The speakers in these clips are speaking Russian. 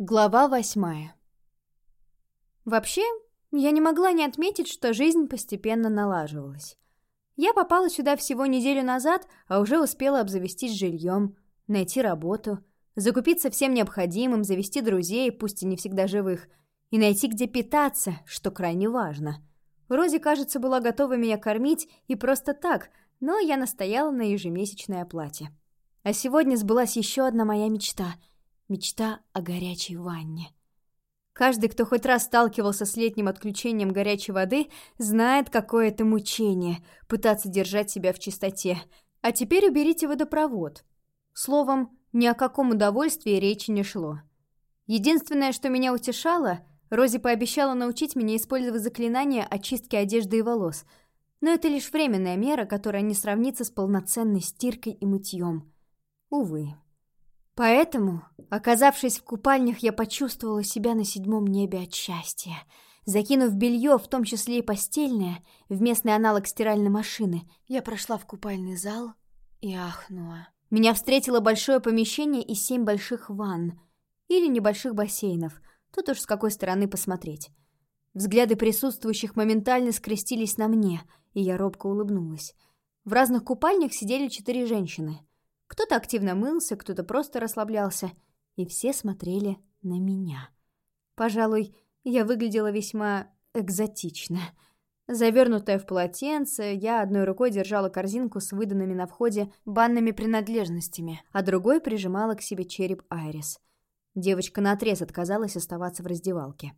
Глава восьмая. Вообще, я не могла не отметить, что жизнь постепенно налаживалась. Я попала сюда всего неделю назад, а уже успела обзавестись жильем, найти работу, закупиться всем необходимым, завести друзей, пусть и не всегда живых, и найти где питаться, что крайне важно. Рози, кажется, была готова меня кормить и просто так, но я настояла на ежемесячной оплате. А сегодня сбылась еще одна моя мечта — Мечта о горячей ванне. Каждый, кто хоть раз сталкивался с летним отключением горячей воды, знает, какое это мучение — пытаться держать себя в чистоте. А теперь уберите водопровод. Словом, ни о каком удовольствии речи не шло. Единственное, что меня утешало, Рози пообещала научить меня использовать заклинание очистки одежды и волос. Но это лишь временная мера, которая не сравнится с полноценной стиркой и мытьем. Увы. Поэтому, оказавшись в купальнях, я почувствовала себя на седьмом небе от счастья. Закинув белье, в том числе и постельное, в местный аналог стиральной машины, я прошла в купальный зал и ахнула. Меня встретило большое помещение и семь больших ванн. Или небольших бассейнов. Тут уж с какой стороны посмотреть. Взгляды присутствующих моментально скрестились на мне, и я робко улыбнулась. В разных купальнях сидели четыре женщины. Кто-то активно мылся, кто-то просто расслаблялся, и все смотрели на меня. Пожалуй, я выглядела весьма экзотично. Завернутая в полотенце, я одной рукой держала корзинку с выданными на входе банными принадлежностями, а другой прижимала к себе череп Айрис. Девочка наотрез отказалась оставаться в раздевалке.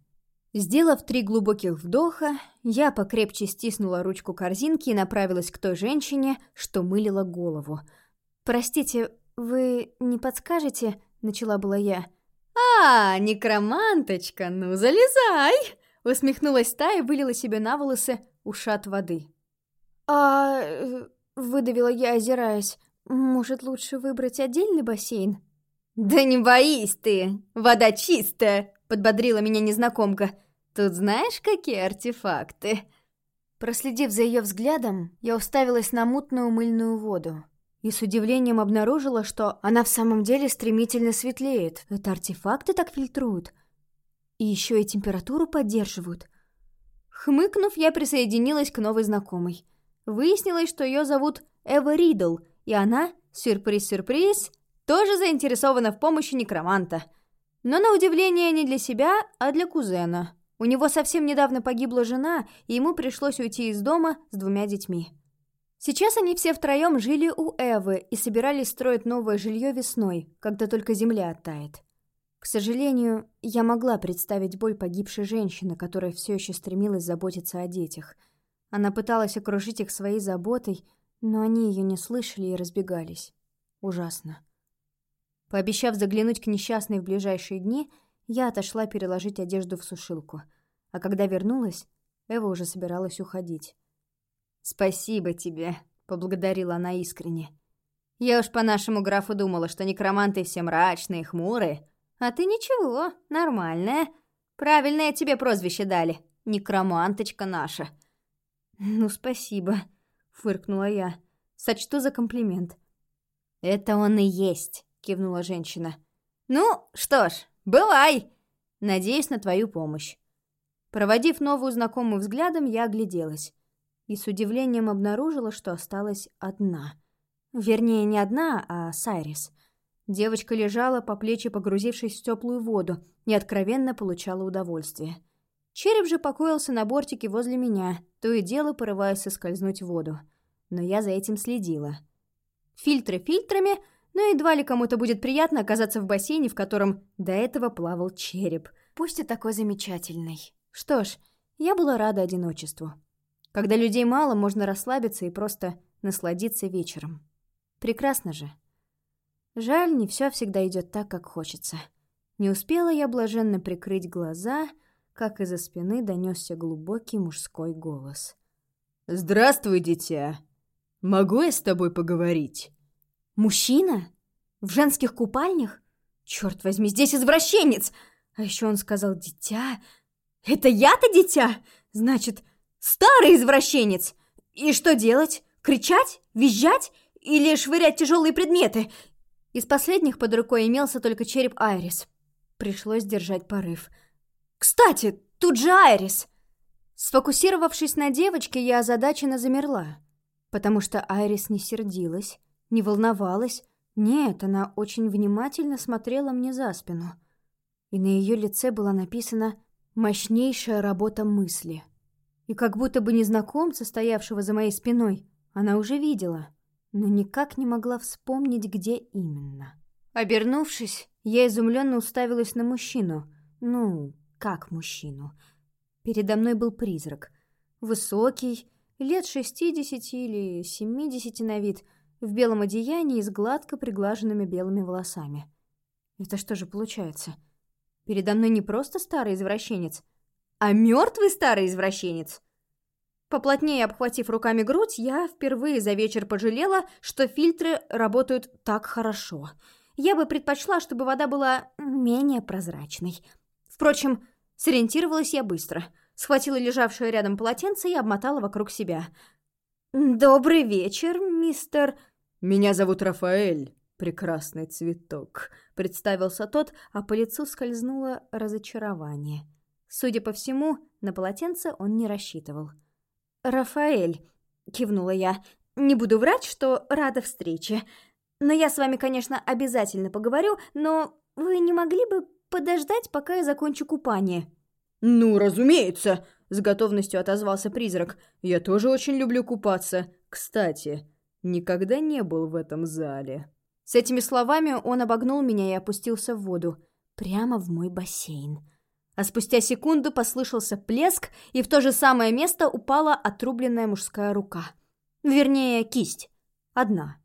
Сделав три глубоких вдоха, я покрепче стиснула ручку корзинки и направилась к той женщине, что мылила голову — «Простите, вы не подскажете?» — начала была я. «А, некроманточка, ну залезай!» Усмехнулась та и вылила себе на волосы ушат воды. «А...» э, — выдавила я, озираясь. «Может, лучше выбрать отдельный бассейн?» «Да не боись ты! Вода чистая!» — подбодрила меня незнакомка. «Тут знаешь, какие артефакты?» Проследив за ее взглядом, я уставилась на мутную мыльную воду и с удивлением обнаружила, что она в самом деле стремительно светлеет. Это артефакты так фильтруют. И еще и температуру поддерживают. Хмыкнув, я присоединилась к новой знакомой. Выяснилось, что ее зовут Эва Ридл, и она, сюрприз-сюрприз, тоже заинтересована в помощи некроманта. Но на удивление не для себя, а для кузена. У него совсем недавно погибла жена, и ему пришлось уйти из дома с двумя детьми. Сейчас они все втроем жили у Эвы и собирались строить новое жилье весной, когда только земля оттает. К сожалению, я могла представить боль погибшей женщины, которая все еще стремилась заботиться о детях. Она пыталась окружить их своей заботой, но они ее не слышали и разбегались. Ужасно. Пообещав заглянуть к несчастной в ближайшие дни, я отошла переложить одежду в сушилку. А когда вернулась, Эва уже собиралась уходить. «Спасибо тебе», — поблагодарила она искренне. «Я уж по нашему графу думала, что некроманты все мрачные, хмурые. А ты ничего, нормальная. Правильное тебе прозвище дали. Некроманточка наша». «Ну, спасибо», — фыркнула я. «Сочту за комплимент». «Это он и есть», — кивнула женщина. «Ну, что ж, бывай! Надеюсь на твою помощь». Проводив новую знакомую взглядом, я огляделась и с удивлением обнаружила, что осталась одна. Вернее, не одна, а Сайрис. Девочка лежала по плечи, погрузившись в теплую воду, и откровенно получала удовольствие. Череп же покоился на бортике возле меня, то и дело порываясь соскользнуть в воду. Но я за этим следила. Фильтры фильтрами, но едва ли кому-то будет приятно оказаться в бассейне, в котором до этого плавал череп. Пусть и такой замечательный. Что ж, я была рада одиночеству. Когда людей мало, можно расслабиться и просто насладиться вечером. Прекрасно же. Жаль, не все всегда идет так, как хочется. Не успела я блаженно прикрыть глаза, как из-за спины донесся глубокий мужской голос. «Здравствуй, дитя! Могу я с тобой поговорить?» «Мужчина? В женских купальнях? Черт возьми, здесь извращенец!» А еще он сказал «дитя». «Это я-то дитя? Значит, Старый извращенец! И что делать? Кричать? Визжать? Или швырять тяжелые предметы? Из последних под рукой имелся только череп Айрис. Пришлось держать порыв. «Кстати, тут же Айрис!» Сфокусировавшись на девочке, я озадаченно замерла, потому что Айрис не сердилась, не волновалась. Нет, она очень внимательно смотрела мне за спину. И на ее лице была написана «мощнейшая работа мысли». И как будто бы незнакомца, стоявшего за моей спиной, она уже видела, но никак не могла вспомнить, где именно. Обернувшись, я изумленно уставилась на мужчину. Ну, как мужчину. Передо мной был призрак. Высокий, лет шестидесяти или семидесяти на вид, в белом одеянии с гладко приглаженными белыми волосами. Это что же получается? Передо мной не просто старый извращенец, а мертвый старый извращенец. Поплотнее обхватив руками грудь, я впервые за вечер пожалела, что фильтры работают так хорошо. Я бы предпочла, чтобы вода была менее прозрачной. Впрочем, сориентировалась я быстро. Схватила лежавшее рядом полотенце и обмотала вокруг себя. «Добрый вечер, мистер...» «Меня зовут Рафаэль, прекрасный цветок», — представился тот, а по лицу скользнуло разочарование. Судя по всему, на полотенце он не рассчитывал. «Рафаэль», — кивнула я, — «не буду врать, что рада встрече. Но я с вами, конечно, обязательно поговорю, но вы не могли бы подождать, пока я закончу купание?» «Ну, разумеется», — с готовностью отозвался призрак. «Я тоже очень люблю купаться. Кстати, никогда не был в этом зале». С этими словами он обогнул меня и опустился в воду. Прямо в мой бассейн а спустя секунду послышался плеск, и в то же самое место упала отрубленная мужская рука. Вернее, кисть. Одна.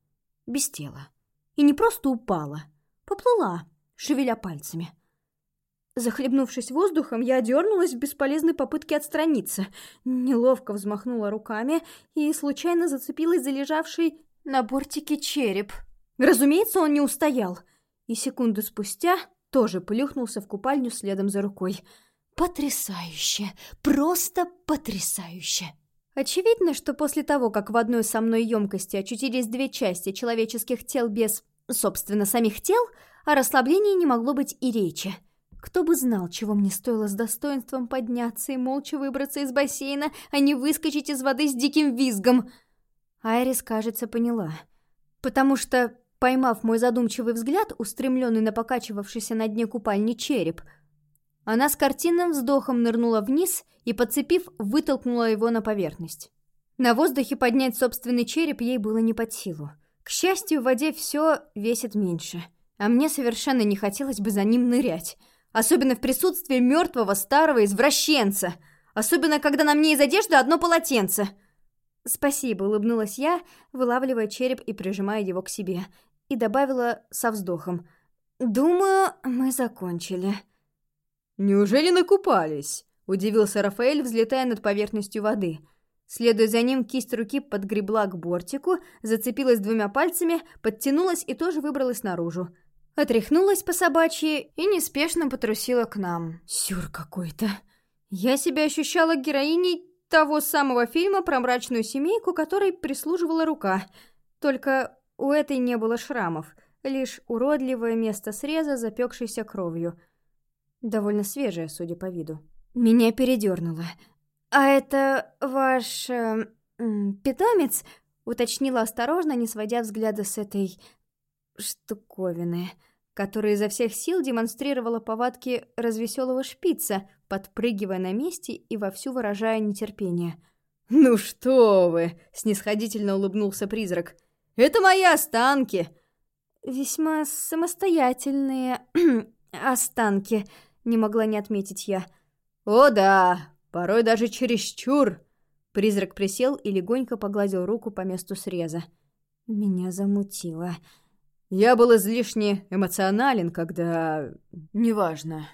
Без тела. И не просто упала. Поплыла, шевеля пальцами. Захлебнувшись воздухом, я дернулась в бесполезной попытке отстраниться. Неловко взмахнула руками и случайно зацепилась за лежавший на бортике череп. Разумеется, он не устоял. И секунду спустя тоже плюхнулся в купальню следом за рукой. Потрясающе! Просто потрясающе! Очевидно, что после того, как в одной со мной емкости очутились две части человеческих тел без, собственно, самих тел, о расслаблении не могло быть и речи. Кто бы знал, чего мне стоило с достоинством подняться и молча выбраться из бассейна, а не выскочить из воды с диким визгом. Айрис, кажется, поняла. Потому что поймав мой задумчивый взгляд, устремленный на покачивавшийся на дне купальни череп. Она с картинным вздохом нырнула вниз и, подцепив, вытолкнула его на поверхность. На воздухе поднять собственный череп ей было не под силу. К счастью, в воде все весит меньше, а мне совершенно не хотелось бы за ним нырять. Особенно в присутствии мертвого старого извращенца. Особенно, когда на мне из одежды одно полотенце — «Спасибо», — улыбнулась я, вылавливая череп и прижимая его к себе, и добавила со вздохом. «Думаю, мы закончили». «Неужели накупались?» — удивился Рафаэль, взлетая над поверхностью воды. Следуя за ним, кисть руки подгребла к бортику, зацепилась двумя пальцами, подтянулась и тоже выбралась наружу. Отряхнулась по собачьи и неспешно потрусила к нам. Сюр какой-то. Я себя ощущала героиней того самого фильма про мрачную семейку, которой прислуживала рука. Только у этой не было шрамов, лишь уродливое место среза, запекшейся кровью. Довольно свежее, судя по виду. Меня передернуло. «А это ваш... Э, питомец?» — уточнила осторожно, не сводя взгляда с этой... штуковины которая изо всех сил демонстрировала повадки развеселого шпица, подпрыгивая на месте и вовсю выражая нетерпение. «Ну что вы!» — снисходительно улыбнулся призрак. «Это мои останки!» «Весьма самостоятельные останки», — не могла не отметить я. «О да, порой даже чересчур!» Призрак присел и легонько погладил руку по месту среза. Меня замутило. Я был излишне эмоционален, когда... Неважно.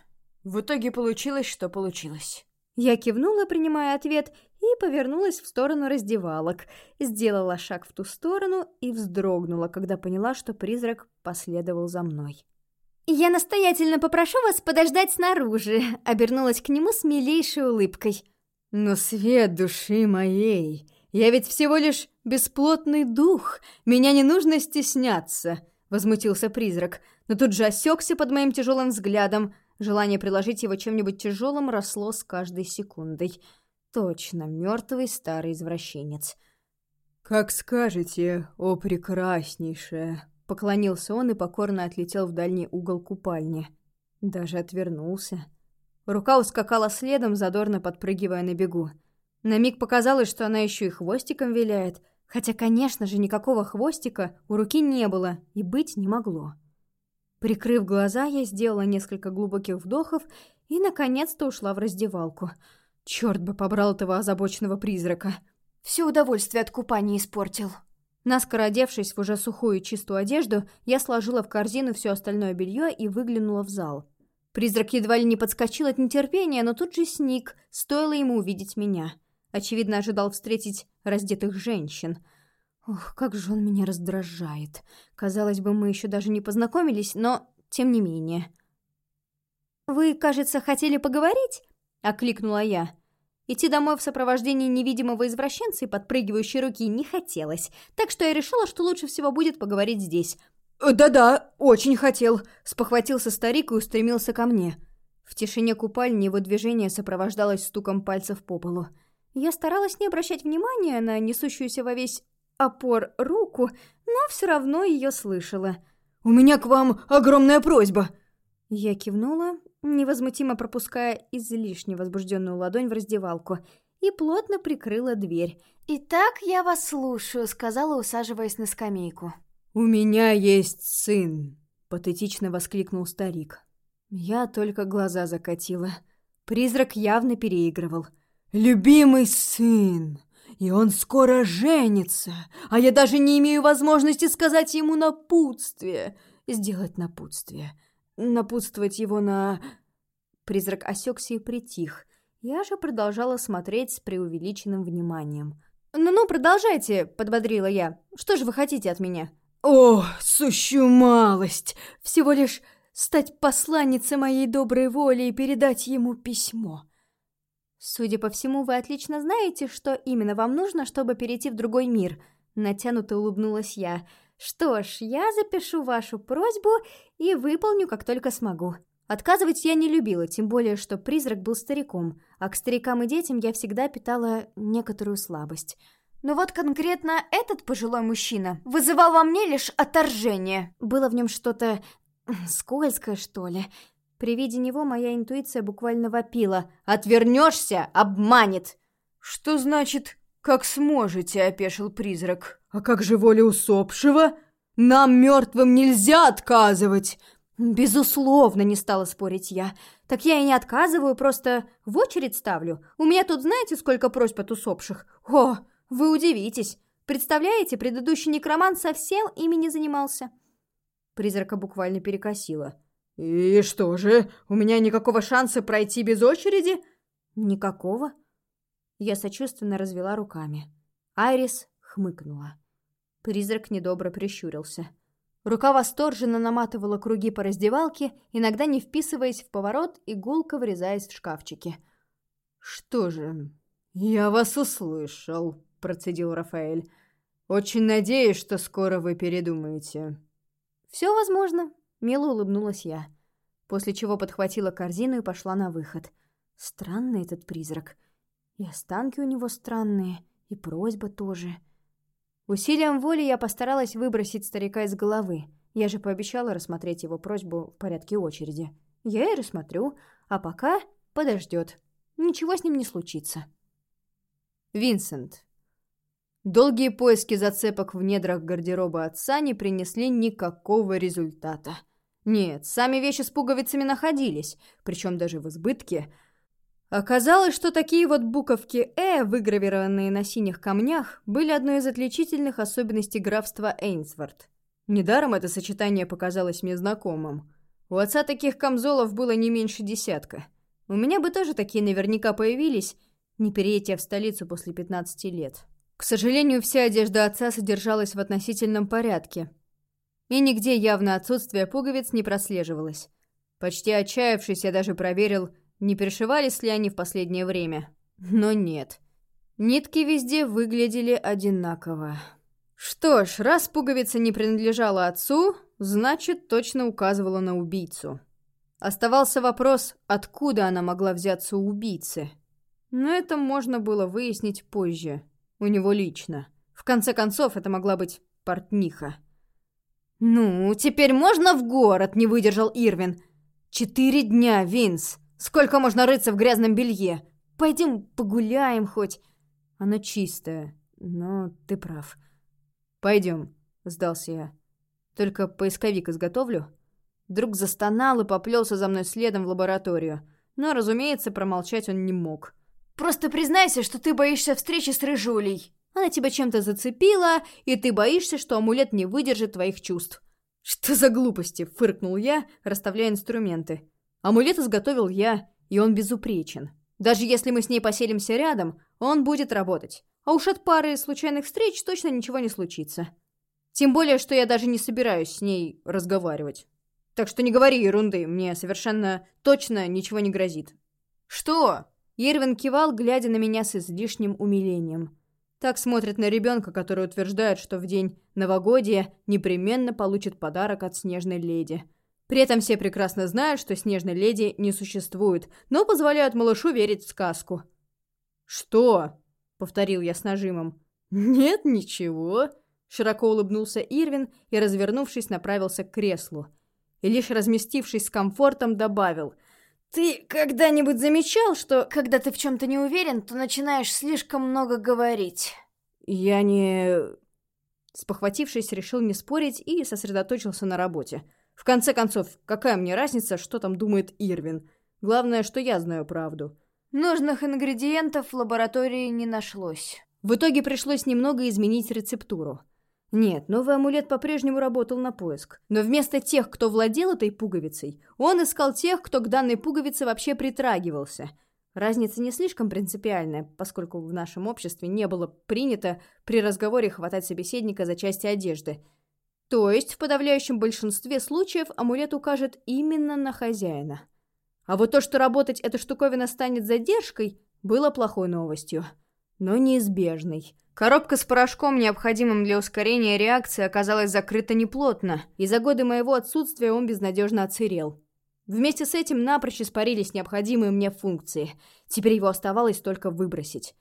В итоге получилось, что получилось. Я кивнула, принимая ответ, и повернулась в сторону раздевалок. Сделала шаг в ту сторону и вздрогнула, когда поняла, что призрак последовал за мной. «Я настоятельно попрошу вас подождать снаружи», — обернулась к нему с милейшей улыбкой. «Но свет души моей, я ведь всего лишь бесплотный дух, меня не нужно стесняться», возмутился призрак, но тут же осекся под моим тяжелым взглядом, Желание приложить его чем-нибудь тяжелым росло с каждой секундой. Точно, мертвый старый извращенец. «Как скажете, о прекраснейшая!» Поклонился он и покорно отлетел в дальний угол купальни. Даже отвернулся. Рука ускакала следом, задорно подпрыгивая на бегу. На миг показалось, что она еще и хвостиком виляет, хотя, конечно же, никакого хвостика у руки не было и быть не могло. Прикрыв глаза, я сделала несколько глубоких вдохов и, наконец-то, ушла в раздевалку. Черт бы побрал этого озабоченного призрака. Все удовольствие от купания испортил. Наскоро одевшись в уже сухую и чистую одежду, я сложила в корзину все остальное белье и выглянула в зал. Призрак едва ли не подскочил от нетерпения, но тут же сник, стоило ему увидеть меня. Очевидно, ожидал встретить раздетых женщин. Ох, как же он меня раздражает. Казалось бы, мы еще даже не познакомились, но тем не менее. «Вы, кажется, хотели поговорить?» — окликнула я. Идти домой в сопровождении невидимого извращенца и подпрыгивающей руки не хотелось, так что я решила, что лучше всего будет поговорить здесь. «Э, «Да-да, очень хотел», — спохватился старик и устремился ко мне. В тишине купальни его движение сопровождалось стуком пальцев по полу. Я старалась не обращать внимания на несущуюся во весь опор руку, но все равно ее слышала. «У меня к вам огромная просьба!» Я кивнула, невозмутимо пропуская излишне возбужденную ладонь в раздевалку, и плотно прикрыла дверь. «Итак, я вас слушаю», — сказала, усаживаясь на скамейку. «У меня есть сын», — патетично воскликнул старик. Я только глаза закатила. Призрак явно переигрывал. «Любимый сын! И он скоро женится, а я даже не имею возможности сказать ему напутствие, сделать напутствие, напутствовать его на...» Призрак осекся и притих. Я же продолжала смотреть с преувеличенным вниманием. «Ну-ну, продолжайте», — подбодрила я. «Что же вы хотите от меня?» «О, сущую малость! Всего лишь стать посланницей моей доброй воли и передать ему письмо». «Судя по всему, вы отлично знаете, что именно вам нужно, чтобы перейти в другой мир», — натянуто улыбнулась я. «Что ж, я запишу вашу просьбу и выполню, как только смогу». Отказывать я не любила, тем более, что призрак был стариком, а к старикам и детям я всегда питала некоторую слабость. Но вот конкретно этот пожилой мужчина вызывал во мне лишь отторжение. Было в нем что-то скользкое, что ли. При виде него моя интуиция буквально вопила. «Отвернешься — обманет!» «Что значит «как сможете», — опешил призрак. «А как же воля усопшего? Нам, мертвым, нельзя отказывать!» «Безусловно, не стала спорить я. Так я и не отказываю, просто в очередь ставлю. У меня тут знаете, сколько просьб от усопших? О, вы удивитесь. Представляете, предыдущий некромант совсем ими не занимался». Призрака буквально перекосила. «И что же, у меня никакого шанса пройти без очереди?» «Никакого?» Я сочувственно развела руками. Айрис хмыкнула. Призрак недобро прищурился. Рука восторженно наматывала круги по раздевалке, иногда не вписываясь в поворот и гулко врезаясь в шкафчики. «Что же, я вас услышал», — процедил Рафаэль. «Очень надеюсь, что скоро вы передумаете». «Все возможно», Мило улыбнулась я, после чего подхватила корзину и пошла на выход. Странный этот призрак. И останки у него странные, и просьба тоже. Усилием воли я постаралась выбросить старика из головы. Я же пообещала рассмотреть его просьбу в порядке очереди. Я и рассмотрю, а пока подождет. Ничего с ним не случится. Винсент. Долгие поиски зацепок в недрах гардероба отца не принесли никакого результата. Нет, сами вещи с пуговицами находились, причем даже в избытке. Оказалось, что такие вот буковки «э», выгравированные на синих камнях, были одной из отличительных особенностей графства Эйнсворт. Недаром это сочетание показалось мне знакомым. У отца таких камзолов было не меньше десятка. У меня бы тоже такие наверняка появились, не переедь в столицу после 15 лет. К сожалению, вся одежда отца содержалась в относительном порядке, и нигде явно отсутствие пуговиц не прослеживалось. Почти отчаявшись, я даже проверил, не перешивались ли они в последнее время. Но нет. Нитки везде выглядели одинаково. Что ж, раз пуговица не принадлежала отцу, значит, точно указывала на убийцу. Оставался вопрос, откуда она могла взяться у убийцы. Но это можно было выяснить позже, у него лично. В конце концов, это могла быть портниха. «Ну, теперь можно в город?» — не выдержал Ирвин. «Четыре дня, Винс! Сколько можно рыться в грязном белье? Пойдем погуляем хоть!» «Оно чистое, но ты прав». «Пойдем», — сдался я. «Только поисковик изготовлю». Друг застонал и поплелся за мной следом в лабораторию. Но, разумеется, промолчать он не мог. «Просто признайся, что ты боишься встречи с Рыжулей!» Она тебя чем-то зацепила, и ты боишься, что амулет не выдержит твоих чувств. «Что за глупости?» — фыркнул я, расставляя инструменты. «Амулет изготовил я, и он безупречен. Даже если мы с ней поселимся рядом, он будет работать. А уж от пары случайных встреч точно ничего не случится. Тем более, что я даже не собираюсь с ней разговаривать. Так что не говори ерунды, мне совершенно точно ничего не грозит. «Что?» Ирвин кивал, глядя на меня с излишним умилением. Так смотрит на ребенка, который утверждает, что в день новогодия непременно получит подарок от снежной леди. При этом все прекрасно знают, что снежной леди не существует, но позволяют малышу верить в сказку. «Что?» — повторил я с нажимом. «Нет, ничего», — широко улыбнулся Ирвин и, развернувшись, направился к креслу и лишь разместившись с комфортом, добавил «Ты когда-нибудь замечал, что, когда ты в чем-то не уверен, то начинаешь слишком много говорить?» «Я не...» Спохватившись, решил не спорить и сосредоточился на работе. В конце концов, какая мне разница, что там думает Ирвин? Главное, что я знаю правду. Нужных ингредиентов в лаборатории не нашлось. В итоге пришлось немного изменить рецептуру. Нет, новый амулет по-прежнему работал на поиск. Но вместо тех, кто владел этой пуговицей, он искал тех, кто к данной пуговице вообще притрагивался. Разница не слишком принципиальная, поскольку в нашем обществе не было принято при разговоре хватать собеседника за части одежды. То есть в подавляющем большинстве случаев амулет укажет именно на хозяина. А вот то, что работать эта штуковина станет задержкой, было плохой новостью. Но неизбежной. Коробка с порошком, необходимым для ускорения реакции, оказалась закрыта неплотно, и за годы моего отсутствия он безнадежно отсырел. Вместе с этим напрочь испарились необходимые мне функции. Теперь его оставалось только выбросить.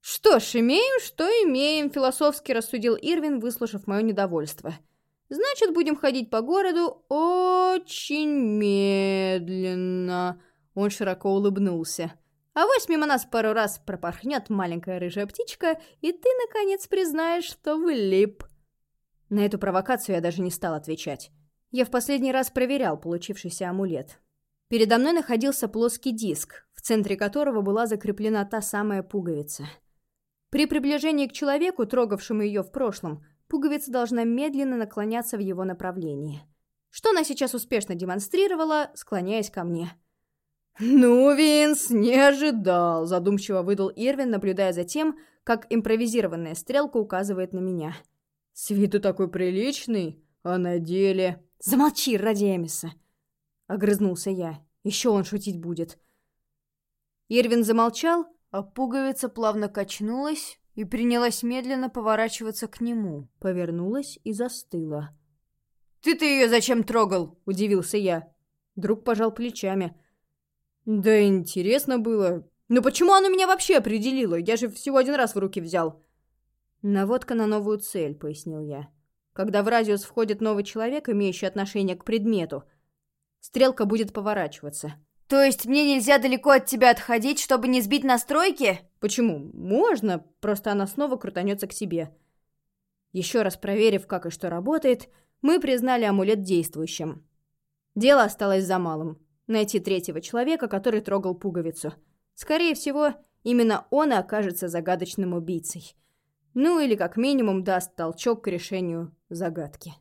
«Что ж, имеем, что имеем», — философски рассудил Ирвин, выслушав мое недовольство. «Значит, будем ходить по городу очень медленно». Он широко улыбнулся. А вось мимо нас пару раз пропорхнет маленькая рыжая птичка, и ты, наконец, признаешь, что влип. На эту провокацию я даже не стал отвечать. Я в последний раз проверял получившийся амулет. Передо мной находился плоский диск, в центре которого была закреплена та самая пуговица. При приближении к человеку, трогавшему ее в прошлом, пуговица должна медленно наклоняться в его направлении. Что она сейчас успешно демонстрировала, склоняясь ко мне – «Ну, Винс, не ожидал», — задумчиво выдал Ирвин, наблюдая за тем, как импровизированная стрелка указывает на меня. «С виду такой приличный, а на деле...» «Замолчи, ради Эмиса!» — огрызнулся я. «Еще он шутить будет». Ирвин замолчал, а пуговица плавно качнулась и принялась медленно поворачиваться к нему. Повернулась и застыла. «Ты-то ее зачем трогал?» — удивился я. Друг пожал плечами — да интересно было. Но почему оно меня вообще определило? Я же всего один раз в руки взял. Наводка на новую цель, пояснил я. Когда в радиус входит новый человек, имеющий отношение к предмету, стрелка будет поворачиваться. То есть мне нельзя далеко от тебя отходить, чтобы не сбить настройки? Почему? Можно, просто она снова крутанется к себе. Еще раз проверив, как и что работает, мы признали амулет действующим. Дело осталось за малым найти третьего человека, который трогал пуговицу. Скорее всего, именно он и окажется загадочным убийцей. Ну или как минимум даст толчок к решению загадки.